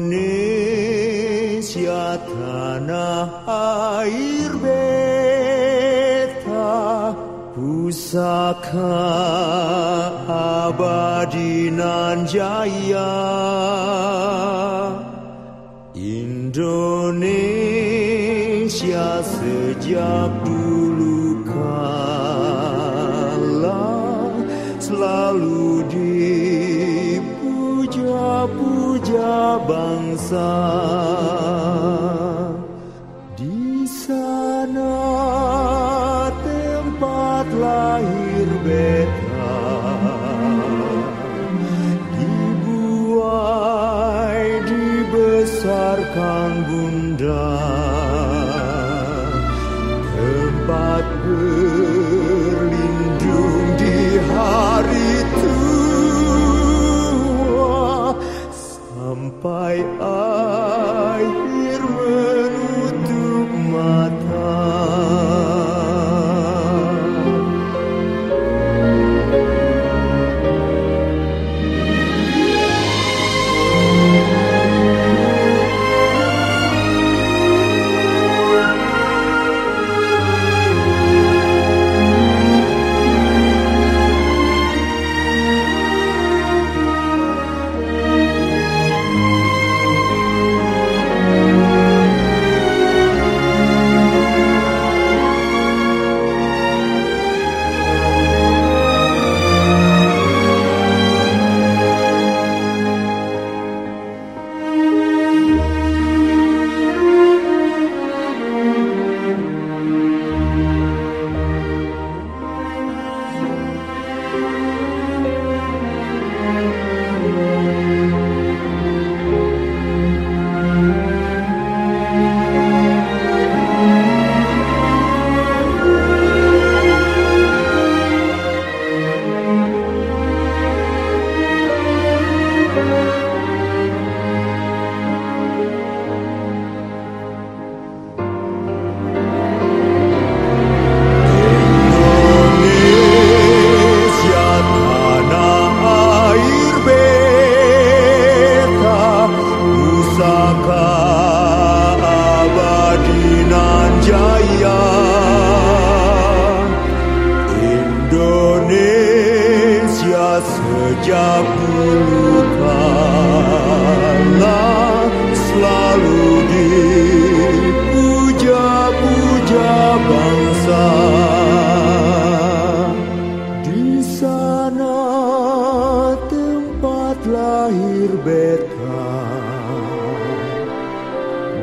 Indonesia tanah air beta pusaka abadi nan jaya Indonesia sejak dulu kala selalu dipuja-puja bangsa. Di sana tempat lahir beta. Dibuai dibesarkan bunda. Tempat berlindung Indonesia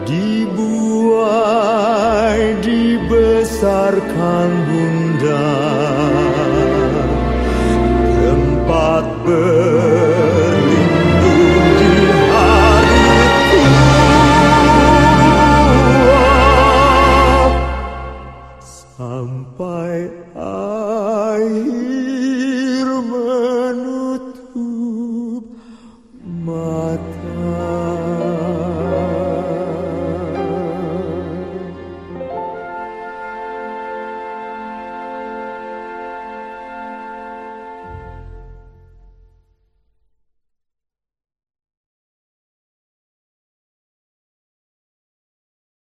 dibuai dibesarkan